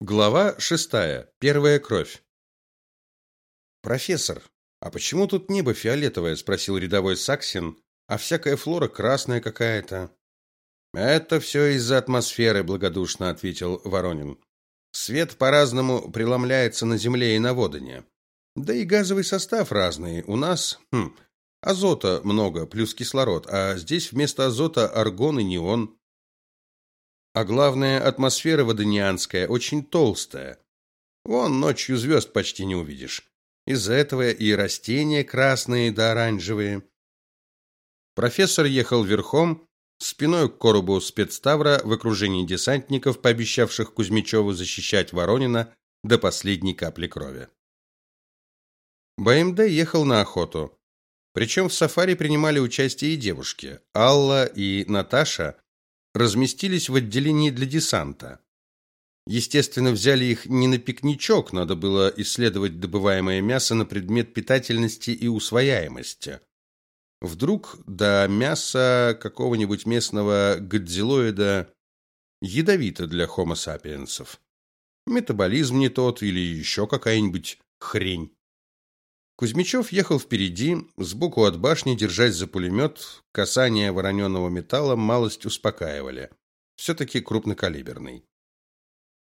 Глава шестая. Первая кровь. Профессор, а почему тут небо фиолетовое, спросил рядовой Саксин, а всякая флора красная какая-то. Это все из-за атмосферы, благодушно ответил Воронин. Свет по-разному преломляется на земле и на водане. Да и газовый состав разный. У нас, хм, азота много плюс кислород, а здесь вместо азота аргон и неон. А главное, атмосфера водонианская очень толстая. Вон ночью звезд почти не увидишь. Из-за этого и растения красные да оранжевые. Профессор ехал верхом, спиной к коробу спецтавра в окружении десантников, пообещавших Кузьмичеву защищать Воронина до последней капли крови. БМД ехал на охоту. Причем в сафари принимали участие и девушки. Алла и Наташа разместились в отделении для десанта. Естественно, взяли их не на пикничок, надо было исследовать добываемое мясо на предмет питательности и усвояемости. Вдруг до мяса какого-нибудь местного гадзилоида ядовито для хомо сапиенсов. Метаболизм не тот или еще какая-нибудь хрень. Кузьмичев ехал впереди, сбоку от башни, держась за пулемет. Касание вороненого металла малость успокаивали. Все-таки крупнокалиберный.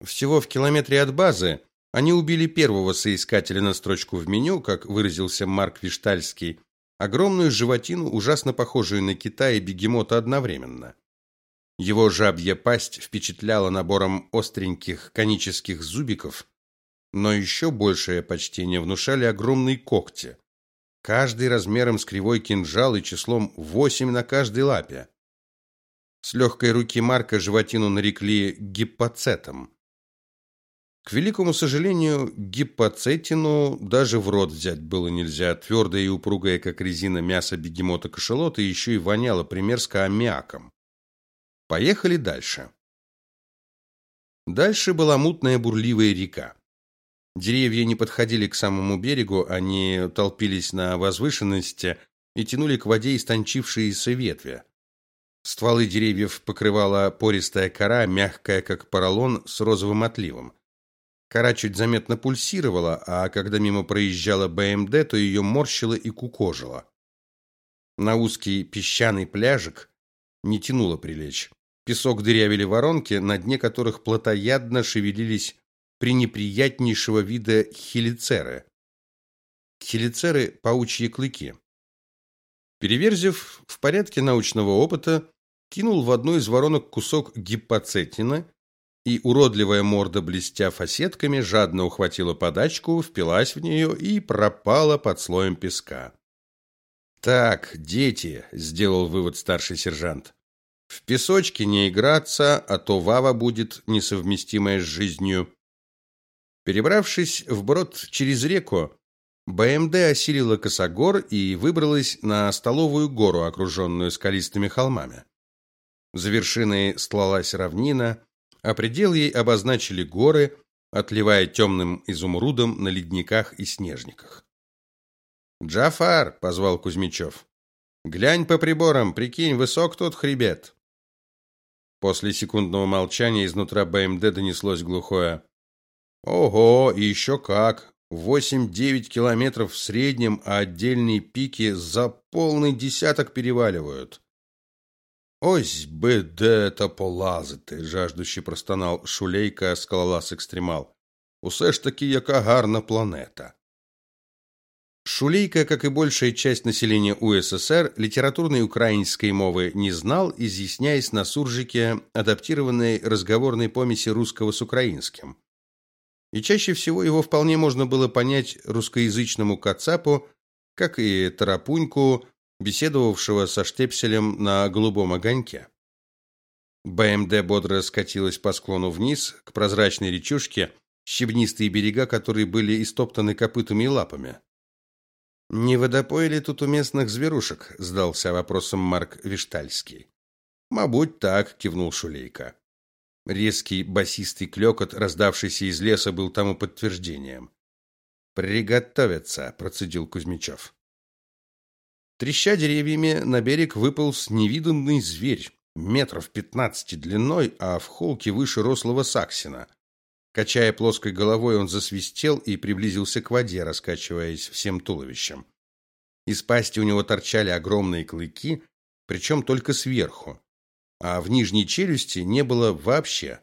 Всего в километре от базы они убили первого соискателя на строчку в меню, как выразился Марк Виштальский, огромную животину, ужасно похожую на кита и бегемота одновременно. Его жабья пасть впечатляла набором остреньких конических зубиков, но еще большее почтение внушали огромные когти, каждый размером с кривой кинжал и числом восемь на каждой лапе. С легкой руки Марка животину нарекли гиппоцетом. К великому сожалению, гиппоцетину даже в рот взять было нельзя. Твердое и упругое, как резина, мясо бегемота-кашалота еще и воняло примерзко аммиаком. Поехали дальше. Дальше была мутная бурливая река. Деревья не подходили к самому берегу, они толпились на возвышенности и тянули к воде истончившиеся ветви. Стволы деревьев покрывала пористая кора, мягкая как поролон с розовым отливом. Кора чуть заметно пульсировала, а когда мимо проезжала БМД, то ее морщило и кукожило. На узкий песчаный пляжик не тянуло прилечь. Песок дырявили воронки, на дне которых плотоядно шевелились пренеприятнейшего вида хелицеры. Хелицеры паучьи клыки. Переверзев в порядке научного опыта, кинул в одну из воронок кусок гиппоцетина, и уродливая морда, блестя фасетками, жадно ухватила подачку, впилась в нее и пропала под слоем песка. Так, дети, сделал вывод старший сержант. В песочке не играться, а то вава будет несовместимая с жизнью. Перебравшись вброд через реку, БМД осилила косогор и выбралась на столовую гору, окруженную скалистыми холмами. За вершиной стлалась равнина, а предел ей обозначили горы, отливая темным изумрудом на ледниках и снежниках. "Джафар", позвал Кузьмичев. "Глянь по приборам, прикинь, высок тот хребет". После секундного молчания изнутра БМД донеслось глухое: Ого, еще как. Восемь-девять километров в среднем, а отдельные пики за полный десяток переваливают. Ось би де та полазити, жаждущий простонал Шулейка, скалолаз екстремал. Усе ж таки яка гарна планета. Шулейка, как и большая часть населения УССР, литературной украинской мовы не знал, изъясняясь на суржике, адаптированной разговорной помеси русского с украинским и чаще всего его вполне можно было понять русскоязычному кацапу, как и тарапуньку, беседовавшего со штепселем на голубом огоньке. БМД бодро скатилась по склону вниз к прозрачной речушке, щебнистые берега которой были истоптаны копытами и лапами. Не водопоили тут у местных зверушек, сдался вопросом Марк Виштальский. Мабуть, так, кивнул Шулейка. Резкий басистый клёкот, раздавшийся из леса, был тому подтверждением. «Приготовиться!» – процедил Кузьмичев. Треща деревьями, на берег выполз невиданный зверь, метров пятнадцати длиной, а в холке выше рослого саксина. Качая плоской головой, он засвистел и приблизился к воде, раскачиваясь всем туловищем. Из пасти у него торчали огромные клыки, причем только сверху, а в нижней челюсти не было вообще.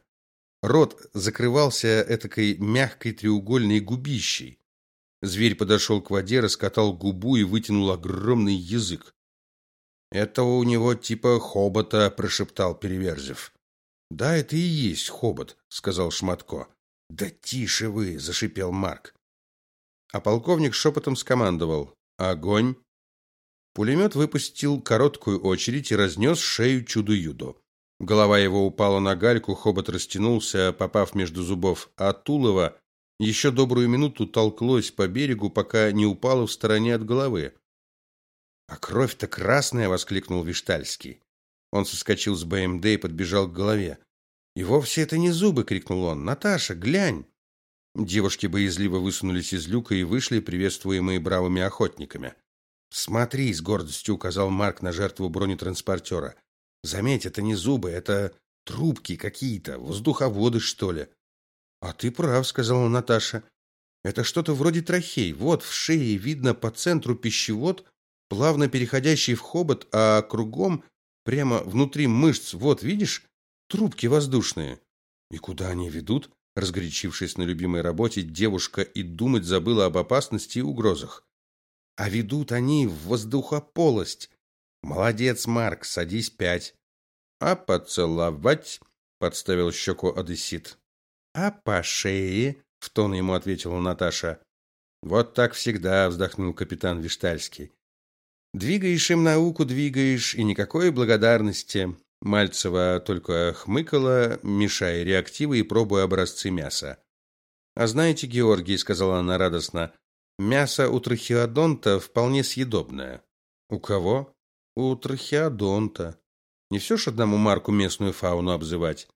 Рот закрывался этакой мягкой треугольной губищей. Зверь подошел к воде, раскатал губу и вытянул огромный язык. Это у него типа хобота, прошептал Переверзев. Да, это и есть хобот, сказал Шматко. Да тише вы, зашипел Марк. А полковник шепотом скомандовал: "Огонь!" Пулемет выпустил короткую очередь и разнес шею чудо-юдо. Голова его упала на гальку, хобот растянулся, попав между зубов, а тулово еще добрую минуту толклось по берегу, пока не упало в стороне от головы. А кровь-то красная, воскликнул Виштальский. Он соскочил с БМД и подбежал к голове. И вовсе это не зубы, крикнул он. Наташа, глянь. Девушки боязливо высунулись из люка и вышли, приветствуемые бравыми охотниками. Смотри, с гордостью указал Марк на жертву бронетранспортера. Заметь, это не зубы, это трубки какие-то, воздуховоды, что ли. А ты прав, сказала Наташа. Это что-то вроде трахей. Вот в шее видно по центру пищевод, плавно переходящий в хобот, а кругом, прямо внутри мышц, вот, видишь, трубки воздушные. И куда они ведут? Разгорячившись на любимой работе, девушка и думать забыла об опасности и угрозах. А ведут они в воздухополость. Молодец, Марк, садись пять. А поцеловать? подставил щеку одессит. А по шее? в тон ему ответила Наташа. Вот так всегда, вздохнул капитан Виштальский. Двигаешь им науку, двигаешь, и никакой благодарности. Мальцева только хмыкала, мешая реактивы и пробуя образцы мяса. А знаете, Георгий, сказала она радостно, мясо у трахеодонта вполне съедобное. У кого? У трахеодонта. Не все ж одному Марку местную фауну обзывать.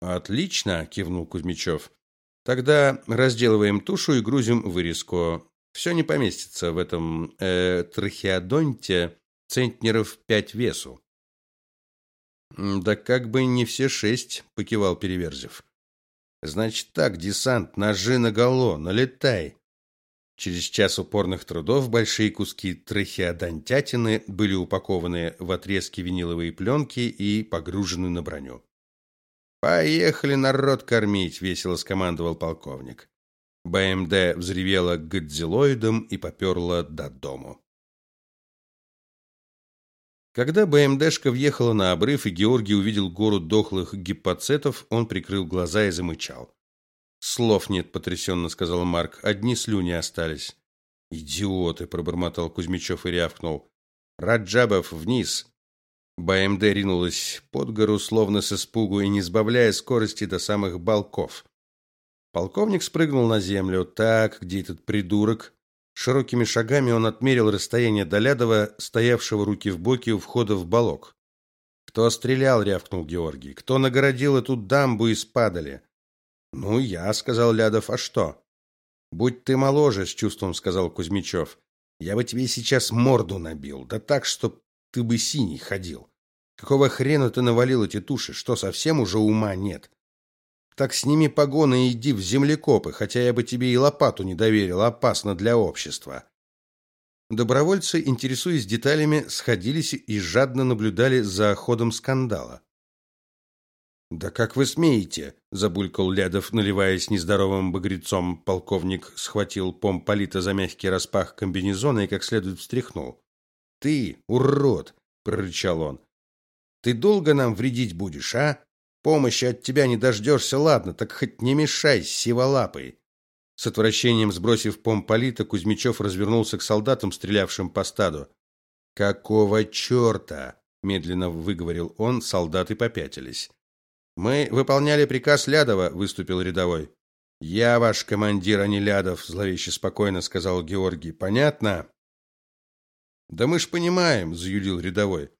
Отлично, кивнул Кузьмичев. Тогда разделываем тушу и грузим вырезку. Все не поместится в этом э, трахеодонте центнеров пять весу. Да как бы не все шесть, покивал Переверзев. Значит так, десант, ножи наголо, налетай. Через час упорных трудов большие куски трахеодонтятины были упакованы в отрезки виниловой пленки и погружены на броню. Поехали народ кормить, весело скомандовал полковник. БМД взревела годзиллоидом и поперла до дому. Когда БМДшка въехала на обрыв и Георгий увидел гору дохлых гиппоцетов, он прикрыл глаза и замычал. Слов нет, потрясенно сказал Марк. Одни слюни остались. Идиоты, пробормотал Кузьмичев и рявкнул. Раджабов вниз. БМД ринулась под гору словно с испугу и не сбавляя скорости до самых балков. Полковник спрыгнул на землю. Так, где этот придурок? Широкими шагами он отмерил расстояние до Лядова, стоявшего руки в боки у входа в балок. Кто стрелял, рявкнул Георгий. Кто нагородил эту дамбу из падали? Ну, я, сказал Лядов. А что? Будь ты моложе, с чувством сказал Кузьмичев. Я бы тебе сейчас морду набил, да так, чтоб ты бы синий ходил. Какого хрена ты навалил эти туши? Что совсем уже ума нет? Так сними погоны и иди в землекопы, хотя я бы тебе и лопату не доверил, опасно для общества. Добровольцы, интересуясь деталями, сходились и жадно наблюдали за ходом скандала. Да как вы смеете, забулькал Лядов, наливаясь нездоровым багрецом. Полковник схватил помполита за мягкий распах комбинезона и как следует встряхнул. Ты, урод, прорычал он. Ты долго нам вредить будешь, а? Помощи от тебя не дождешься, ладно, так хоть не мешай, сиволапый. С отвращением сбросив помполита, Кузьмичев развернулся к солдатам, стрелявшим по стаду. Какого черта? медленно выговорил он, солдаты попятились. Мы выполняли приказ Лядова, выступил рядовой. Я ваш командир, а не Лядов, зловеще спокойно сказал Георгий. Понятно? Да мы ж понимаем, заюлил рядовой.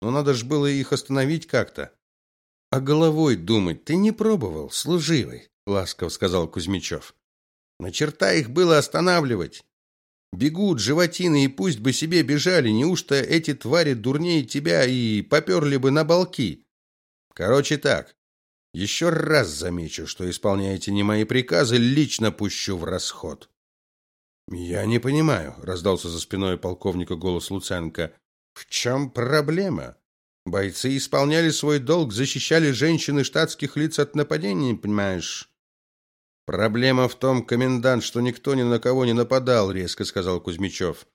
Но надо ж было их остановить как-то. А головой думать ты не пробовал, служивый, ласково сказал Кузьмичев. На черта их было останавливать. Бегут животины и пусть бы себе бежали, неужто эти твари дурнее тебя и поперли бы на балки? Короче так. Еще раз замечу, что исполняете не мои приказы, лично пущу в расход. Я не понимаю, раздался за спиной полковника голос Луценко. В чем проблема? Бойцы исполняли свой долг, защищали женщин и штатских лиц от нападений, понимаешь? Проблема в том, комендант, что никто ни на кого не нападал, резко сказал Кузьмичев.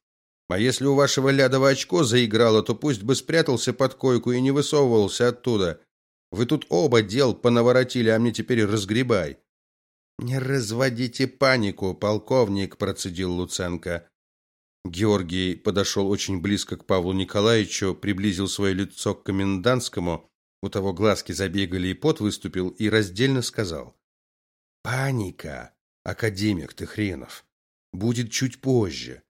А если у вашего лядова очко заиграло, то пусть бы спрятался под койку и не высовывался оттуда. Вы тут оба дел понаворотили, а мне теперь разгребай. Не разводите панику, полковник, процедил Луценко. Георгий подошел очень близко к Павлу Николаевичу, приблизил свое лицо к комендантскому, у того глазки забегали и пот выступил, и раздельно сказал: "Паника, академик ты хренов, будет чуть позже,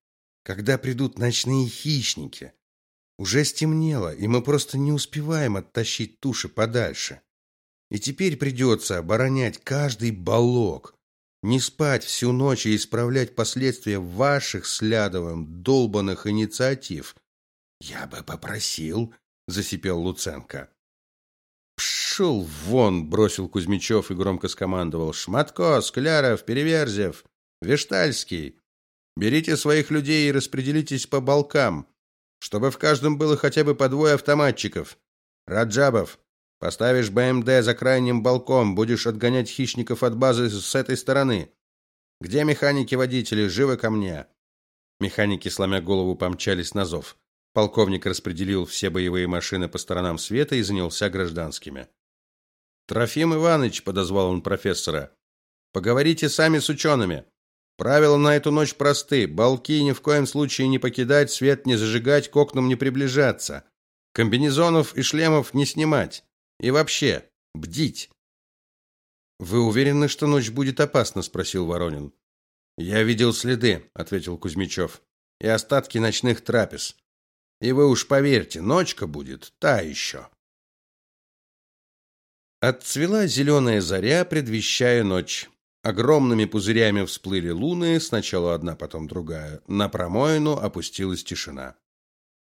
когда придут ночные хищники. Уже стемнело, и мы просто не успеваем оттащить туши подальше. И теперь придется оборонять каждый балок, не спать всю ночь и исправлять последствия ваших с Лядовым долбанных инициатив. Я бы попросил, засипел Луценко. Пшел вон, бросил Кузьмичев и громко скомандовал: "Шматко, Скляров, Переверзев, Вештальский, берите своих людей и распределитесь по балкам, чтобы в каждом было хотя бы по двое автоматчиков. Раджабов, Поставишь БМД за крайним балком, будешь отгонять хищников от базы с этой стороны. Где механики-водители? Живо ко мне. Механики, сломя голову, помчались на зов. Полковник распределил все боевые машины по сторонам света и занялся гражданскими. Трофим Иванович подозвал он профессора. Поговорите сами с учеными. Правила на эту ночь просты: балки ни в коем случае не покидать, свет не зажигать, к окнам не приближаться. Комбинезонов и шлемов не снимать. И вообще, бдить. Вы уверены, что ночь будет опасна, спросил Воронин. Я видел следы, ответил Кузьмичев. И остатки ночных трапез. И вы уж поверьте, ночка будет та еще. Отцвела зеленая заря, предвещая ночь. Огромными пузырями всплыли луны, сначала одна, потом другая. На промоину опустилась тишина.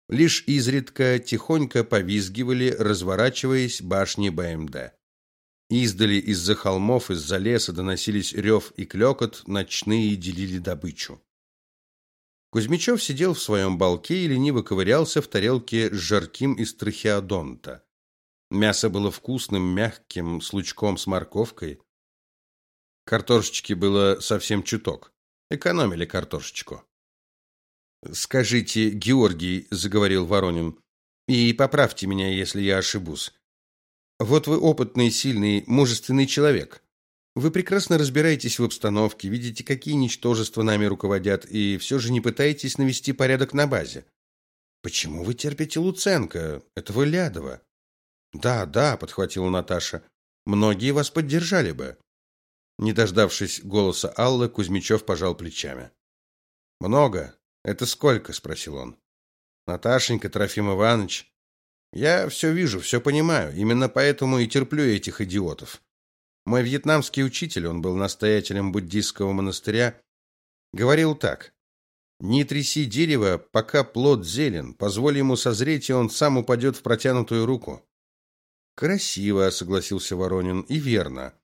Лишь изредка тихонько повизгивали, разворачиваясь башни БМД. Издали из-за холмов, из-за леса доносились рев и клёкот, ночные делили добычу. Кузьмичев сидел в своем балке и лениво ковырялся в тарелке с жарким из трахеодонта. Мясо было вкусным, мягким, с лучком с морковкой. Картошечки было совсем чуток. Экономили картошечку. Скажите, Георгий, заговорил Воронин. И поправьте меня, если я ошибусь. Вот вы опытный, сильный, мужественный человек. Вы прекрасно разбираетесь в обстановке, видите, какие ничтожества нами руководят, и все же не пытаетесь навести порядок на базе. Почему вы терпите Луценко, этого Лядова? Да, да, подхватила Наташа. Многие вас поддержали бы. Не дождавшись голоса Аллы, Кузьмичев пожал плечами. Много, это сколько, спросил он. Наташенька, Трофим Иванович, я все вижу, все понимаю. Именно поэтому и терплю этих идиотов. Мой вьетнамский учитель, он был настоятелем буддийского монастыря, говорил так: не тряси дерево, пока плод зелен, позволь ему созреть, и он сам упадет в протянутую руку. Красиво, согласился Воронин, и верно.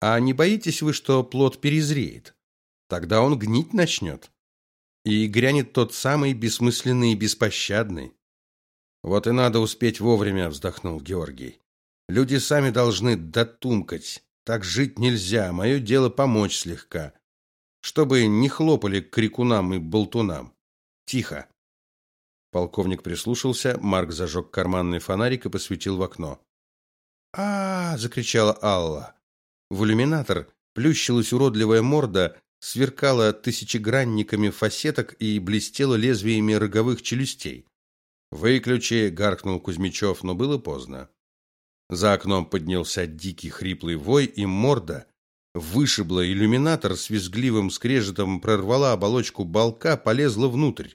А не боитесь вы, что плод перезреет? Тогда он гнить начнет и грянет тот самый бессмысленный и беспощадный. Вот и надо успеть вовремя, вздохнул Георгий. Люди сами должны дотумкать. Так жить нельзя, мое дело помочь слегка, чтобы не хлопали крикунам и болтунам. Тихо. Полковник прислушался, Марк зажег карманный фонарик и посветил в окно. А, -а, -а закричала Алла. В иллюминатор плющилась уродливая морда сверкала тысячегранниками фасеток и блестела лезвиями роговых челюстей. "Выключи", гаркнул Кузьмичев, но было поздно. За окном поднялся дикий хриплый вой, и морда вышибла иллюминатор с визгливым скрежетом, прорвала оболочку балка, полезла внутрь.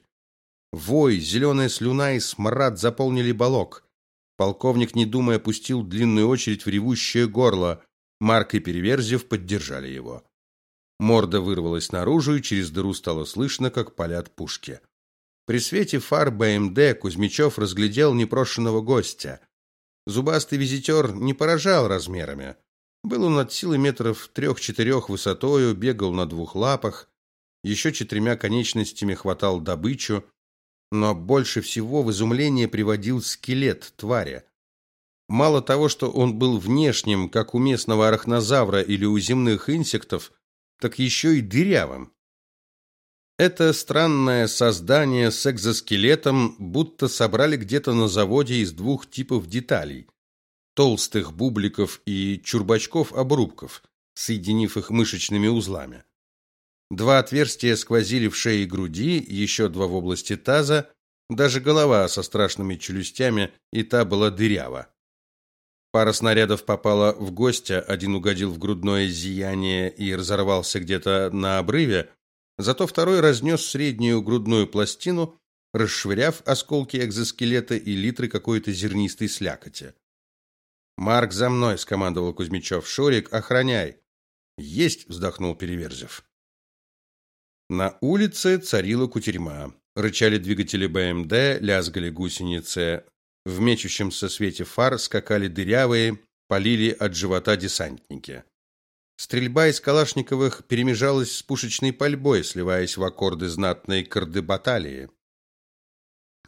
Вой, зеленая слюна и смрад заполнили балок. Полковник, не думая, пустил длинную очередь в ревущее горло. Марк и Переверзев поддержали его. Морда вырвалась наружу, и через дыру стало слышно, как палят пушки. При свете фар БМД Кузьмичев разглядел непрошенного гостя. Зубастый визитер не поражал размерами. Был он от силы метров трех-четырех высотою, бегал на двух лапах, еще четырьмя конечностями хватал добычу, но больше всего в изумление приводил скелет твари. Мало того, что он был внешним, как у местного арахнозавра или у земных инсектов, так еще и дырявым. Это странное создание с экзоскелетом будто собрали где-то на заводе из двух типов деталей: толстых бубликов и чурбачков-обрубков, соединив их мышечными узлами. Два отверстия сквозили в шее и груди, еще два в области таза, даже голова со страшными челюстями и та была дырява. Пара снарядов попала в гостя, один угодил в грудное зияние и разорвался где-то на обрыве, зато второй разнес среднюю грудную пластину, расшвыряв осколки экзоскелета и литры какой-то зернистой слякоти. "Марк, за мной", скомандовал Кузьмичев. "Шурик, охраняй". "Есть", вздохнул Переверзев. На улице царила кутерьма. Рычали двигатели БМД, лязгали гусеницы. В мечущемся свете фар скакали дырявые, полили от живота десантники. Стрельба из калашниковых перемежалась с пушечной пальбой, сливаясь в аккорды знатной кардебаталии.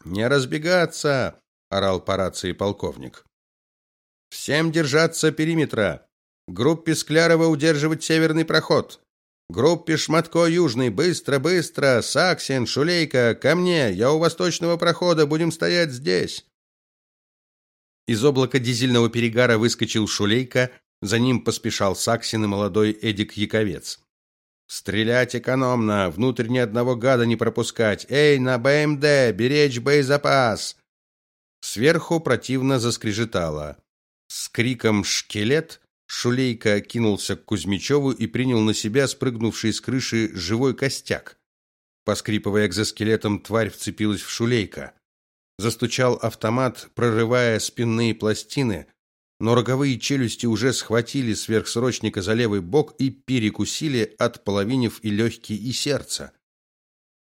«Не разбегаться!» — орал по рации полковник. «Всем держаться периметра! Группе Склярова удерживать северный проход! Группе Шматко Южный, быстро, быстро, Саксин, Шулейка, ко мне, я у восточного прохода, будем стоять здесь. Из облака дизельного перегара выскочил Шулейка, за ним поспешал Саксин и молодой Эдик Яковец. Стрелять экономно, внутрь ни одного гада не пропускать. Эй, на БМД, беречь боезапас. Сверху противно заскрежетало. С криком «Шкелет!» Шулейка кинулся к Кузьмичеву и принял на себя спрыгнувший с крыши живой костяк. Поскрипывая экзоскелетом, тварь вцепилась в Шулейка. Застучал автомат, прорывая спинные пластины, но роговые челюсти уже схватили сверхсрочника за левый бок и перекусили, отполовинив и легкие, и сердце.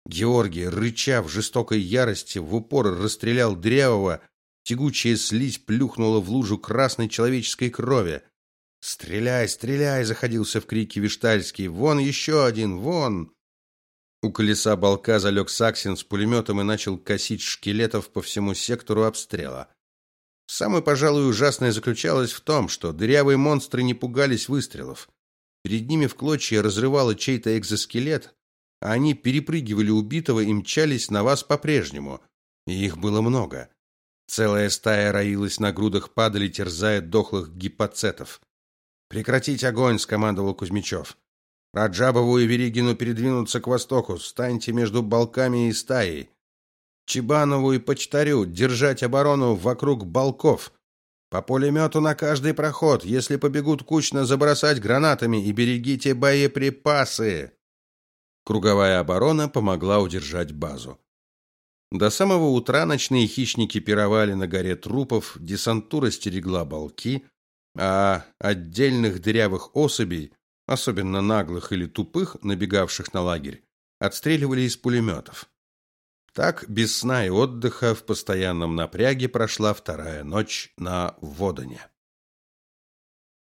Георгий, рыча в жестокой ярости, в упор расстрелял Дрявого, тягучая слизь плюхнула в лужу красной человеческой крови. «Стреляй, стреляй!» — заходился в крики Виштальский. «Вон еще один! Вон!» У колеса балка залег Саксин с пулеметом и начал косить шкелетов по всему сектору обстрела. Самое, пожалуй, ужасное заключалось в том, что дырявые монстры не пугались выстрелов. Перед ними в клочья разрывало чей-то экзоскелет, а они перепрыгивали убитого и мчались на вас по-прежнему. И их было много. Целая стая роилась на грудах падали, терзая дохлых гипоцетов. «Прекратить огонь!» — скомандовал Кузьмичев. Раджабову и Веригину передвинуться к востоку, станьте между балками и стаей. Чебанову и Почтарю держать оборону вокруг балков. По пулемету на каждый проход, если побегут кучно забросать гранатами и берегите боеприпасы. Круговая оборона помогла удержать базу. До самого утра ночные хищники пировали на горе трупов, десантура стерегла балки, а отдельных дырявых особей особенно наглых или тупых, набегавших на лагерь, отстреливали из пулеметов. Так, без сна и отдыха, в постоянном напряге прошла вторая ночь на Водоне.